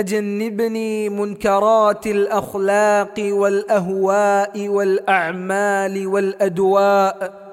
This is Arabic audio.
جنبني منكرات الأخلاق والأهواء والأعمال والأدواء.